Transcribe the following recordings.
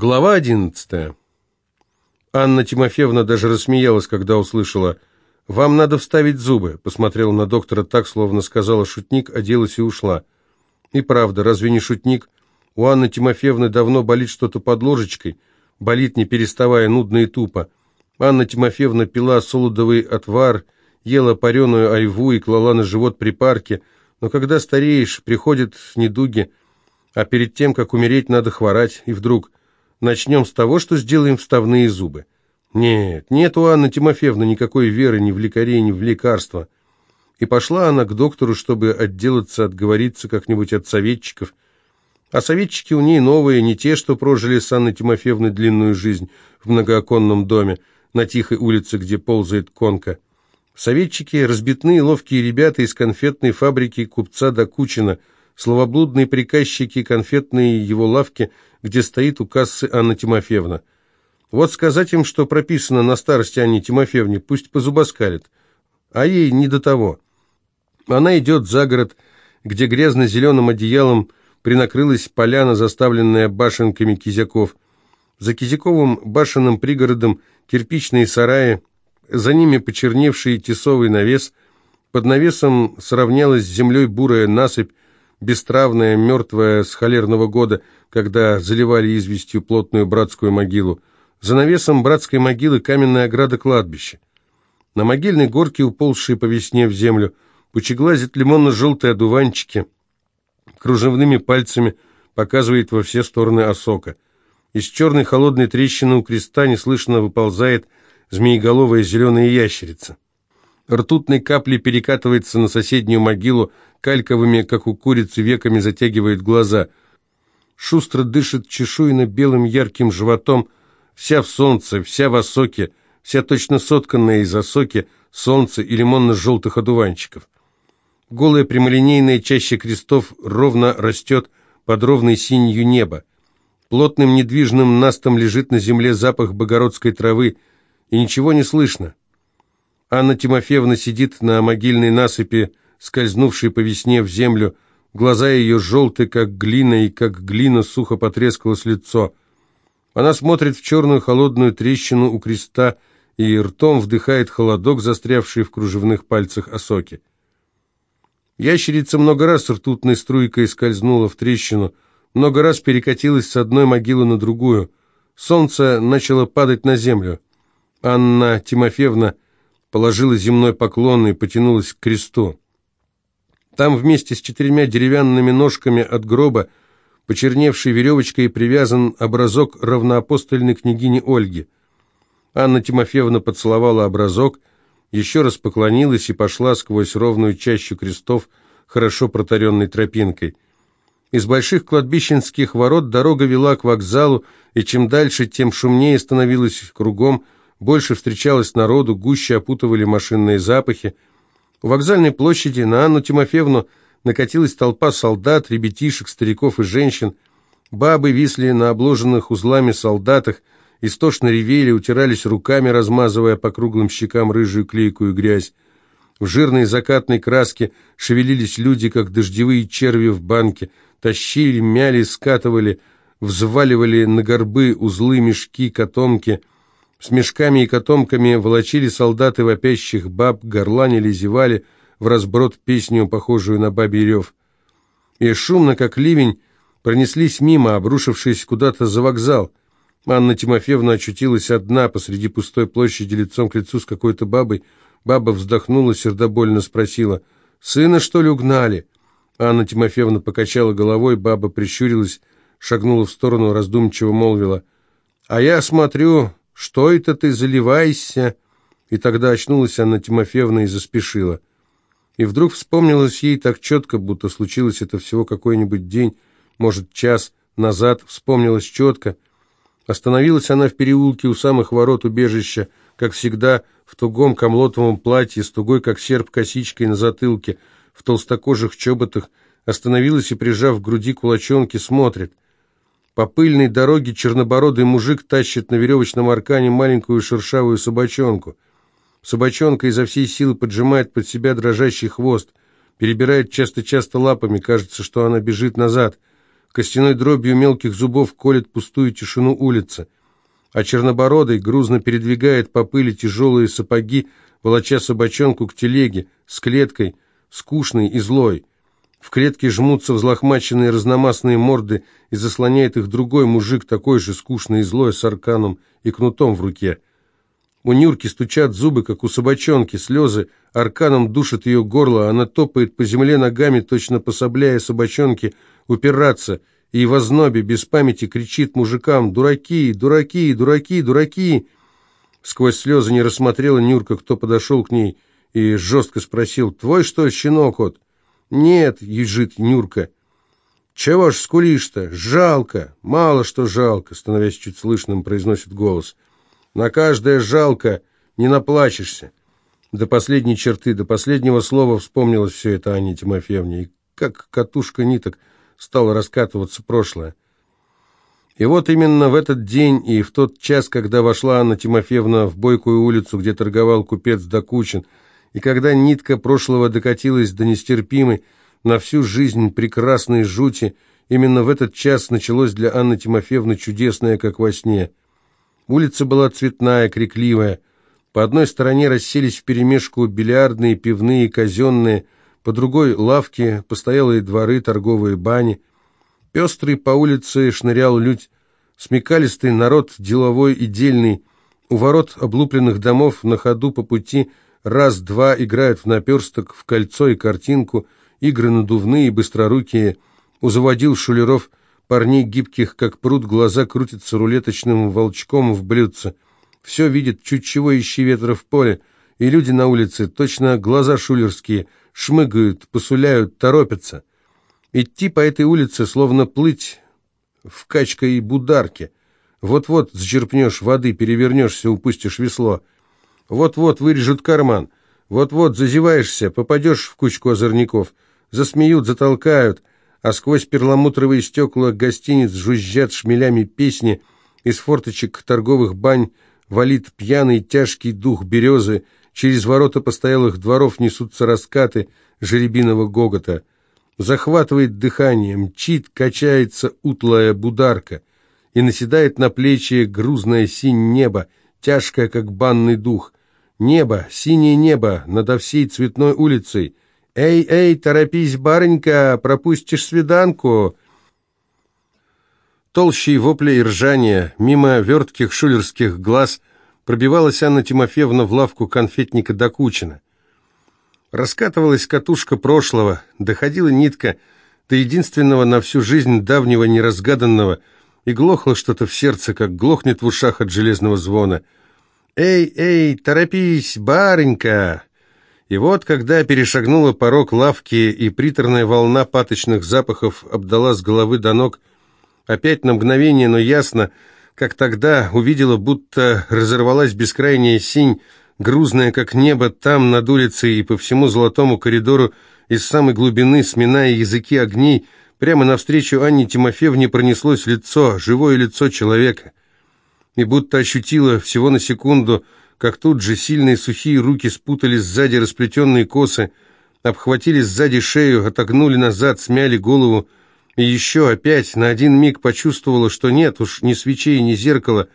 Глава одиннадцатая. Анна Тимофеевна даже рассмеялась, когда услышала «Вам надо вставить зубы», посмотрела на доктора так, словно сказала шутник, оделась и ушла. И правда, разве не шутник? У Анны Тимофеевны давно болит что-то под ложечкой, болит не переставая, нудно и тупо. Анна Тимофеевна пила солодовый отвар, ела пареную айву и клала на живот припарки, но когда стареешь, приходят недуги, а перед тем, как умереть, надо хворать, и вдруг Начнем с того, что сделаем вставные зубы. Нет, нет у Анны Тимофеевны никакой веры ни в лекарей, ни в лекарства. И пошла она к доктору, чтобы отделаться, отговориться как-нибудь от советчиков. А советчики у ней новые, не те, что прожили с Анной Тимофеевной длинную жизнь в многооконном доме на тихой улице, где ползает конка. Советчики – разбитные ловкие ребята из конфетной фабрики купца Докучина – словоблудные приказчики конфетные его лавки, где стоит у кассы Анна Тимофеевна. Вот сказать им, что прописано на старости Анне Тимофеевне, пусть позубоскалит. А ей не до того. Она идет за город, где грязно-зеленым одеялом принакрылась поляна, заставленная башенками кизяков. За Кизяковым башенным пригородом кирпичные сараи, за ними почерневший тесовый навес. Под навесом сравнялась с землей бурая насыпь, бестравная, мертвая с холерного года, когда заливали известью плотную братскую могилу. За навесом братской могилы каменная ограда кладбища. На могильной горке, уползшей по весне в землю, пучеглазит лимонно-желтые одуванчики. Кружевными пальцами показывает во все стороны осока. Из черной холодной трещины у креста неслышно выползает змееголовая зеленая ящерица. Ртутной каплей перекатывается на соседнюю могилу, кальковыми, как у курицы, веками затягивает глаза. Шустро дышит чешуйно-белым ярким животом, вся в солнце, вся в осоке, вся точно сотканная из осоки, солнца и лимонно-желтых одуванчиков. Голая прямолинейная чаще крестов ровно растет под ровной синью неба. Плотным недвижным настом лежит на земле запах богородской травы, и ничего не слышно. Анна Тимофеевна сидит на могильной насыпи, скользнувшей по весне в землю, глаза ее желтые, как глина, и как глина сухо потрескалось лицо. Она смотрит в черную холодную трещину у креста и ртом вдыхает холодок, застрявший в кружевных пальцах осоки. Ящерица много раз ртутной струйкой скользнула в трещину, много раз перекатилась с одной могилы на другую. Солнце начало падать на землю. Анна Тимофеевна положила земной поклон и потянулась к кресту. Там вместе с четырьмя деревянными ножками от гроба, почерневшей веревочкой, привязан образок равноапостольной княгини Ольги. Анна Тимофеевна поцеловала образок, еще раз поклонилась и пошла сквозь ровную чащу крестов, хорошо протаренной тропинкой. Из больших кладбищенских ворот дорога вела к вокзалу, и чем дальше, тем шумнее становилось кругом, больше встречалось народу, гуще опутывали машинные запахи, у вокзальной площади на Анну Тимофеевну накатилась толпа солдат, ребятишек, стариков и женщин. Бабы висли на обложенных узлами солдатах, истошно ревели, утирались руками, размазывая по круглым щекам рыжую клейкую грязь. В жирной закатной краске шевелились люди, как дождевые черви в банке, тащили, мяли, скатывали, взваливали на горбы узлы, мешки, котомки — с мешками и котомками волочили солдаты вопящих баб, горланили, зевали в разброд песню, похожую на бабий рев. И шумно, как ливень, пронеслись мимо, обрушившись куда-то за вокзал. Анна Тимофеевна очутилась одна посреди пустой площади лицом к лицу с какой-то бабой. Баба вздохнула, сердобольно спросила, «Сына, что ли, угнали?» Анна Тимофеевна покачала головой, баба прищурилась, шагнула в сторону, раздумчиво молвила, «А я смотрю, «Что это ты заливаешься?» И тогда очнулась Анна Тимофеевна и заспешила. И вдруг вспомнилось ей так четко, будто случилось это всего какой-нибудь день, может, час назад, вспомнилось четко. Остановилась она в переулке у самых ворот убежища, как всегда, в тугом комлотовом платье, с тугой, как серп, косичкой на затылке, в толстокожих чоботах, остановилась и, прижав к груди кулачонки, смотрит — по пыльной дороге чернобородый мужик тащит на веревочном аркане маленькую шершавую собачонку. Собачонка изо всей силы поджимает под себя дрожащий хвост, перебирает часто-часто лапами, кажется, что она бежит назад. костяной дробью мелких зубов колет пустую тишину улицы. А чернобородый грузно передвигает по пыли тяжелые сапоги, волоча собачонку к телеге, с клеткой, скучной и злой. В клетке жмутся взлохмаченные разномастные морды и заслоняет их другой мужик, такой же скучный и злой, с арканом и кнутом в руке. У Нюрки стучат зубы, как у собачонки, слезы арканом душат ее горло, она топает по земле ногами, точно пособляя собачонке упираться, и в ознобе без памяти кричит мужикам «Дураки! Дураки! Дураки! Дураки!» Сквозь слезы не рассмотрела Нюрка, кто подошел к ней, и жестко спросил «Твой, что щенок, вот?» «Нет», — ежит Нюрка. «Чего ж скулишь-то? Жалко! Мало что жалко!» Становясь чуть слышным, произносит голос. «На каждое жалко, не наплачешься!» До последней черты, до последнего слова вспомнилось все это Анне Тимофеевне, и как катушка ниток стало раскатываться прошлое. И вот именно в этот день и в тот час, когда вошла Анна Тимофеевна в бойкую улицу, где торговал купец Докучин, и когда нитка прошлого докатилась до нестерпимой, на всю жизнь прекрасной жути, именно в этот час началось для Анны Тимофеевны чудесное, как во сне. Улица была цветная, крикливая. По одной стороне расселись вперемешку бильярдные, пивные, казенные, по другой — лавки, постоялые дворы, торговые бани. Пестрый по улице шнырял людь, смекалистый народ, деловой и дельный. У ворот облупленных домов на ходу по пути — раз-два играют в наперсток, в кольцо и картинку, игры надувные, быстрорукие. Заводил шулеров парней гибких, как пруд, глаза крутятся рулеточным волчком в блюдце. Все видит, чуть чего ищи ветра в поле, и люди на улице, точно глаза шулерские, шмыгают, посуляют, торопятся. Идти по этой улице, словно плыть в качкой бударке. Вот-вот зачерпнешь воды, перевернешься, упустишь весло — вот-вот вырежут карман. Вот-вот зазеваешься, попадешь в кучку озорников. Засмеют, затолкают, а сквозь перламутровые стекла гостиниц жужжат шмелями песни, из форточек торговых бань валит пьяный тяжкий дух березы, через ворота постоялых дворов несутся раскаты жеребиного гогота. Захватывает дыхание, мчит, качается утлая бударка, и наседает на плечи грузное синь небо, тяжкое, как банный дух. Небо, синее небо надо всей цветной улицей. «Эй, эй, торопись, барынька, пропустишь свиданку!» Толщей вопля и ржания, мимо вертких шулерских глаз, пробивалась Анна Тимофеевна в лавку конфетника Докучина. Раскатывалась катушка прошлого, доходила нитка до единственного на всю жизнь давнего неразгаданного, и глохло что-то в сердце, как глохнет в ушах от железного звона — «Эй, эй, торопись, барынька!» И вот, когда перешагнула порог лавки, и приторная волна паточных запахов обдала с головы до ног, опять на мгновение, но ясно, как тогда увидела, будто разорвалась бескрайняя синь, грузная, как небо, там, над улицей и по всему золотому коридору, из самой глубины, сминая языки огней, прямо навстречу Анне Тимофеевне пронеслось лицо, живое лицо человека и будто ощутила всего на секунду, как тут же сильные сухие руки спутали сзади расплетенные косы, обхватили сзади шею, отогнули назад, смяли голову, и еще опять на один миг почувствовала, что нет уж ни свечей, ни зеркала,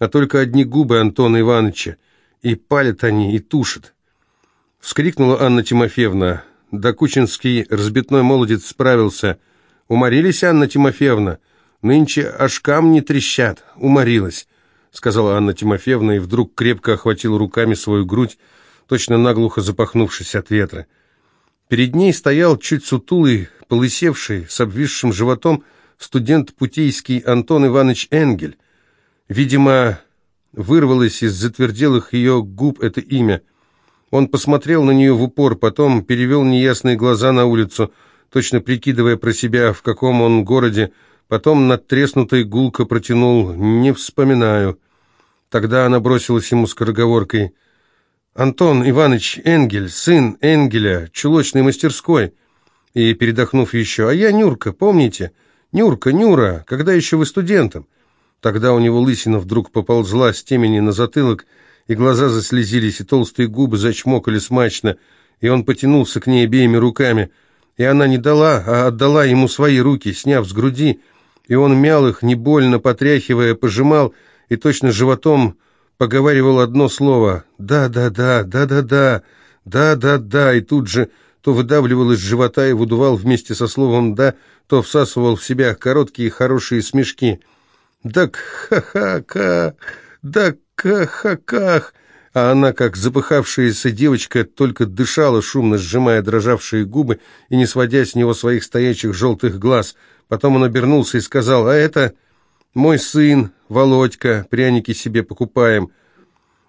а только одни губы Антона Ивановича, и палят они, и тушат. Вскрикнула Анна Тимофеевна. Докучинский разбитной молодец справился. «Уморились, Анна Тимофеевна? Нынче аж камни трещат. Уморилась сказала Анна Тимофеевна и вдруг крепко охватила руками свою грудь, точно наглухо запахнувшись от ветра. Перед ней стоял чуть сутулый, полысевший, с обвисшим животом студент путейский Антон Иванович Энгель. Видимо, вырвалось из затверделых ее губ это имя. Он посмотрел на нее в упор, потом перевел неясные глаза на улицу, точно прикидывая про себя, в каком он городе, потом надтреснутой гулко протянул «не вспоминаю». Тогда она бросилась ему скороговоркой. «Антон Иванович Энгель, сын Энгеля, чулочной мастерской». И, передохнув еще, «А я Нюрка, помните? Нюрка, Нюра, когда еще вы студентом?» Тогда у него лысина вдруг поползла с темени на затылок, и глаза заслезились, и толстые губы зачмокали смачно, и он потянулся к ней обеими руками. И она не дала, а отдала ему свои руки, сняв с груди, и он мял их, не больно потряхивая, пожимал, и точно животом поговаривал одно слово «да-да-да, да-да-да, да-да-да», и тут же то выдавливал из живота и выдувал вместе со словом «да», то всасывал в себя короткие хорошие смешки. «Да ха-ха-ка, да ха-ха-ках», а она, как запыхавшаяся девочка, только дышала, шумно сжимая дрожавшие губы и не сводя с него своих стоячих желтых глаз. Потом он обернулся и сказал, «А это мой сын, Володька, пряники себе покупаем».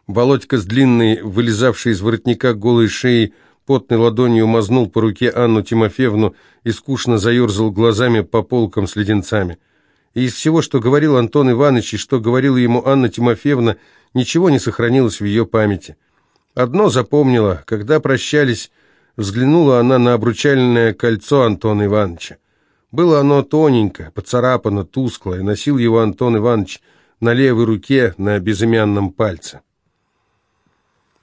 Володька с длинной, вылезавшей из воротника голой шеей, потной ладонью мазнул по руке Анну Тимофеевну и скучно заерзал глазами по полкам с леденцами. И из всего, что говорил Антон Иванович и что говорила ему Анна Тимофеевна, ничего не сохранилось в ее памяти. Одно запомнила, когда прощались, взглянула она на обручальное кольцо Антона Ивановича. Было оно тоненько, поцарапано, тусклое, носил его Антон Иванович на левой руке на безымянном пальце.